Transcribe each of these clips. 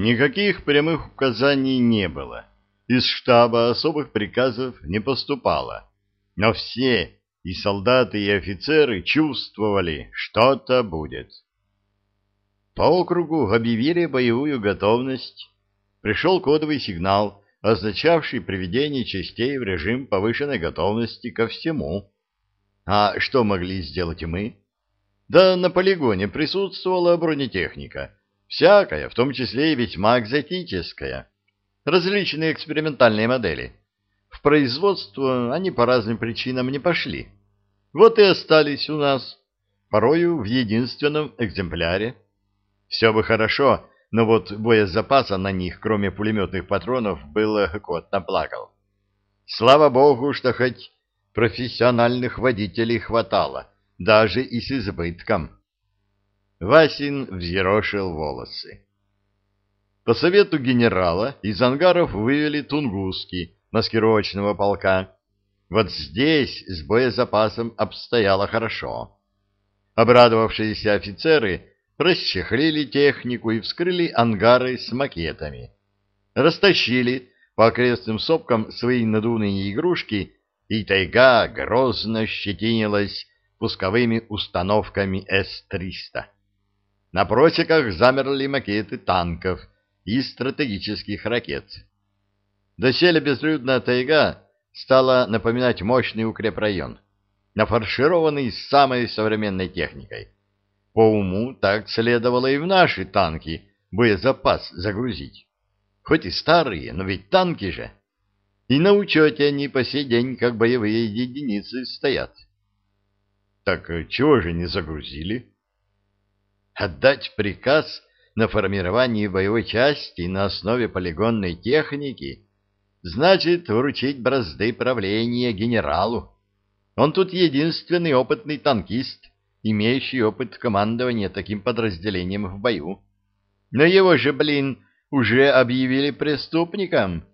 Никаких прямых указаний не было. Из штаба особых приказов не поступало. Но все, и солдаты, и офицеры, чувствовали, что-то будет. По округу объявили боевую готовность. Пришел кодовый сигнал, означавший приведение частей в режим повышенной готовности ко всему. А что могли сделать мы? Да на полигоне присутствовала бронетехника. Всякая, в том числе и весьма экзотическая. Различные экспериментальные модели. В производство они по разным причинам не пошли. Вот и остались у нас, порою в единственном экземпляре. Все бы хорошо, но вот боезапаса на них, кроме пулеметных патронов, было кот наплакал. Слава богу, что хоть профессиональных водителей хватало, даже и с избытком. Васин взъерошил волосы. По совету генерала из ангаров вывели тунгуски маскировочного полка. Вот здесь с боезапасом обстояло хорошо. Обрадовавшиеся офицеры расчехлили технику и вскрыли ангары с макетами. Растащили по окрестным сопкам свои надувные игрушки, и тайга грозно щетинилась пусковыми установками С-300. На просеках замерли макеты танков и стратегических ракет. Доселе безлюдная тайга стала напоминать мощный укрепрайон, нафаршированный самой современной техникой. По уму так следовало и в наши танки боезапас загрузить. Хоть и старые, но ведь танки же. И на учете они по сей день как боевые единицы стоят. Так чего же не загрузили? Отдать приказ на формирование боевой части на основе полигонной техники значит вручить бразды правления генералу. Он тут единственный опытный танкист, имеющий опыт командования таким подразделением в бою. Но его же, блин, уже объявили преступником.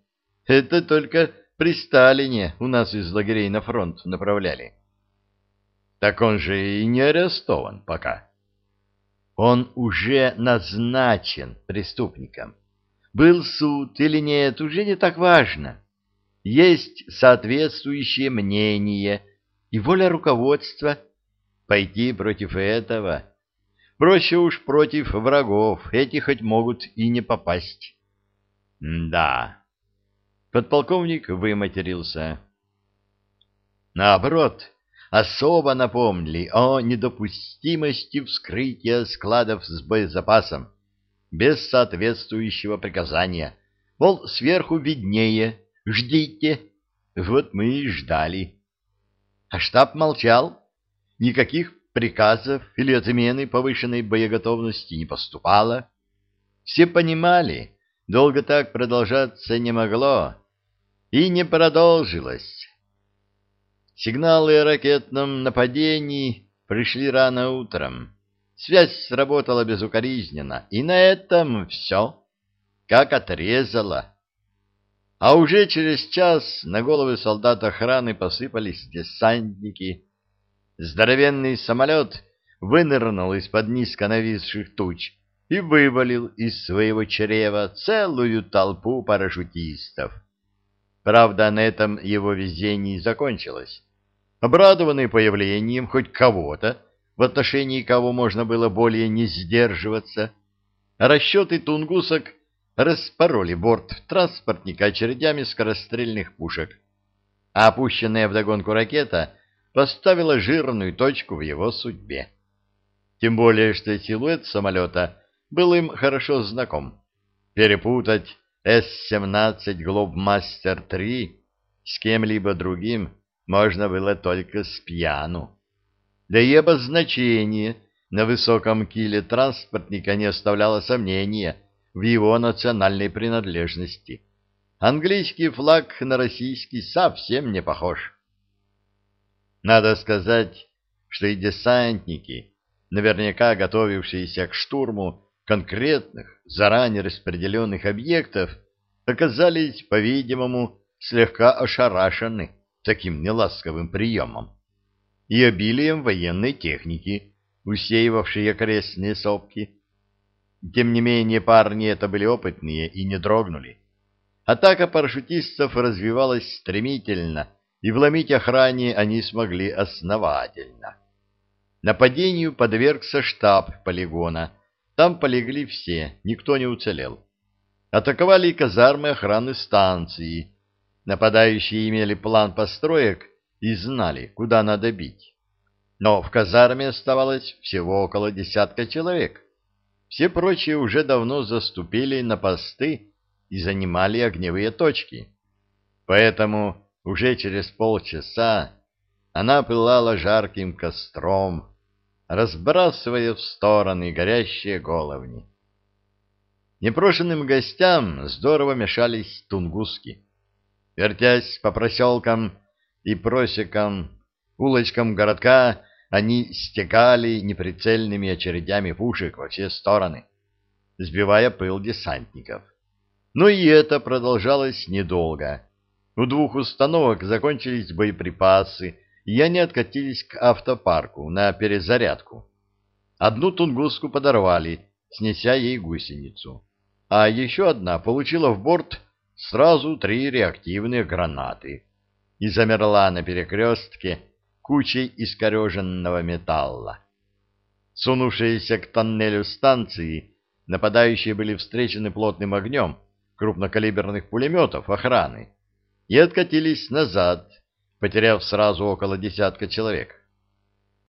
Это только при Сталине у нас из лагерей на фронт направляли. Так он же и не арестован пока. Он уже назначен преступником. Был суд или нет, уже не так важно. Есть соответствующее мнение и воля руководства – Пойти против этого? Проще уж против врагов, эти хоть могут и не попасть. М да. Подполковник выматерился. Наоборот, особо напомнили о недопустимости вскрытия складов с боезапасом без соответствующего приказания. Мол, сверху виднее, ждите. Вот мы и ждали. А штаб молчал. Никаких приказов или отмены повышенной боеготовности не поступало. Все понимали, долго так продолжаться не могло, и не продолжилось. Сигналы о ракетном нападении пришли рано утром. Связь сработала безукоризненно, и на этом все, как отрезало. А уже через час на головы солдат охраны посыпались десантники, Здоровенный самолет вынырнул из-под низко нависших туч и вывалил из своего чрева целую толпу парашютистов. Правда, на этом его везение закончилось. Обрадованный появлением хоть кого-то, в отношении кого можно было более не сдерживаться, расчеты тунгусок распороли борт транспортника очередями скорострельных пушек, а опущенная вдогонку ракета — поставила жирную точку в его судьбе. Тем более, что силуэт самолета был им хорошо знаком. Перепутать С-17 Глобмастер-3 с кем-либо другим можно было только с пьяну. Да и обозначение на высоком киле транспортника не оставляло сомнения в его национальной принадлежности. Английский флаг на российский совсем не похож. Надо сказать, что и десантники, наверняка готовившиеся к штурму конкретных, заранее распределенных объектов, оказались, по-видимому, слегка ошарашены таким неласковым приемом и обилием военной техники, усеивавшей окрестные сопки. Тем не менее, парни это были опытные и не дрогнули. Атака парашютистов развивалась стремительно, и вломить охране они смогли основательно. Нападению подвергся штаб полигона. Там полегли все, никто не уцелел. Атаковали и казармы охраны станции. Нападающие имели план построек и знали, куда надо бить. Но в казарме оставалось всего около десятка человек. Все прочие уже давно заступили на посты и занимали огневые точки. Поэтому уже через полчаса она пылала жарким костром, разбрасывая в стороны горящие головни. Непрошенным гостям здорово мешались тунгуски. Вертясь по проселкам и просекам, улочкам городка, они стекали неприцельными очередями пушек во все стороны, сбивая пыл десантников. Но и это продолжалось недолго. У двух установок закончились боеприпасы, и они откатились к автопарку на перезарядку. Одну тунгуску подорвали, снеся ей гусеницу, а еще одна получила в борт сразу три реактивные гранаты и замерла на перекрестке кучей искореженного металла. Сунувшиеся к тоннелю станции, нападающие были встречены плотным огнем крупнокалиберных пулеметов охраны и откатились назад, потеряв сразу около десятка человек.